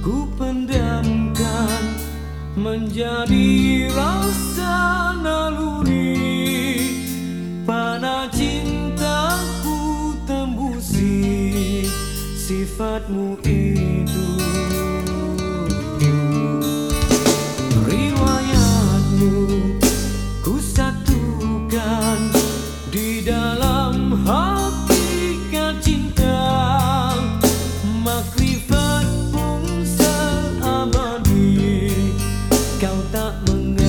Ku pendamkan menjadi rasa naluri. Panah cintaku tembusi sifatmu itu 到达梦